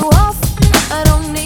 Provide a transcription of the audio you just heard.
you off. I don't need